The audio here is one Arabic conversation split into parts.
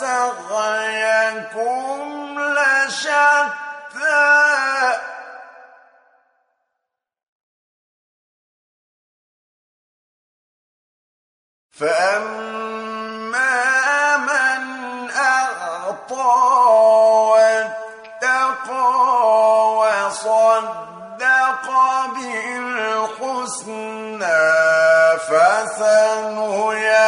سعيكم لشتى. فأما من أعطى واتقى وصدق بالحسنى فسنيسره.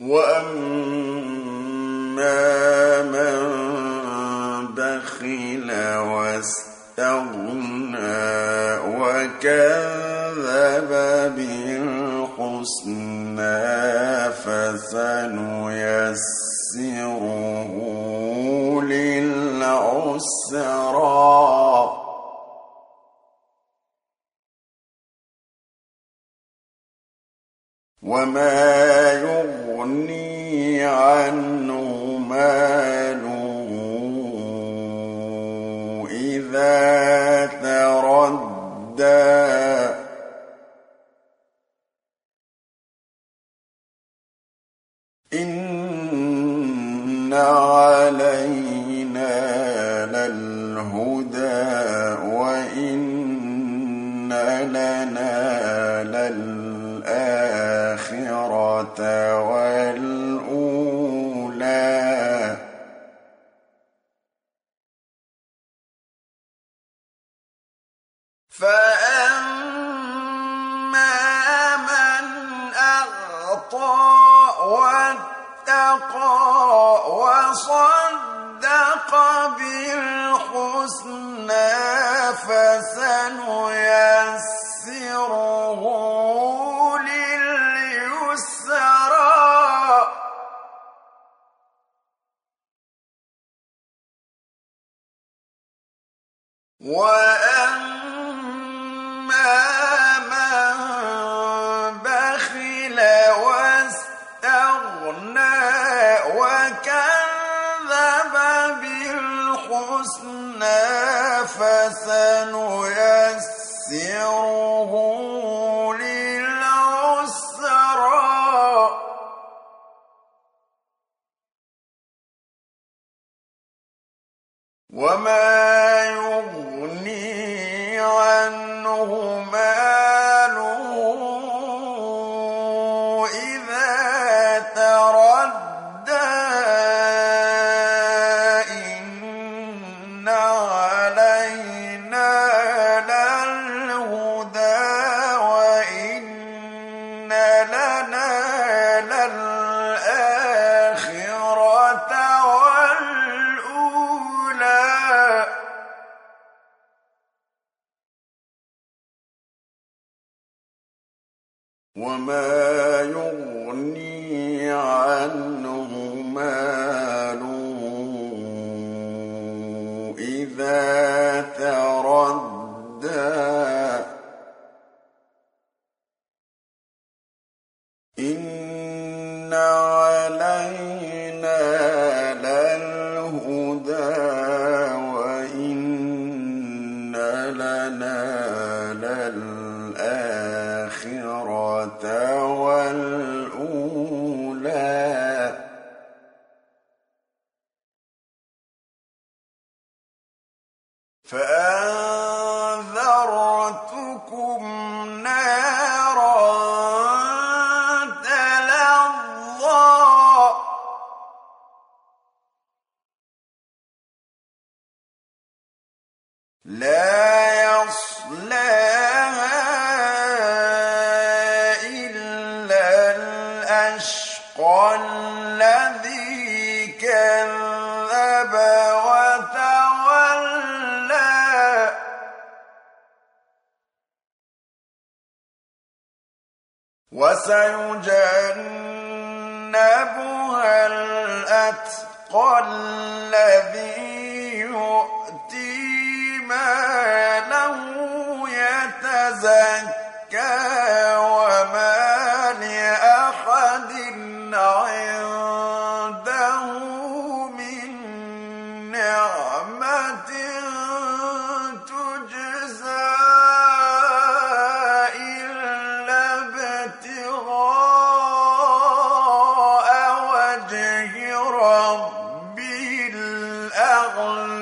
وأما من بخل واستغنى وكذب بالحسنى فسنيسره للعسرى. وما يغني عنه ماله إذا تردى. إن علينا وأما من بخل واستغنى وكذب بالحسنى فسنيسره وما يغني عنه ماله إذا لا وسيجنبها الأتقى الذي يؤتي ماله يتزكى رب الأغلى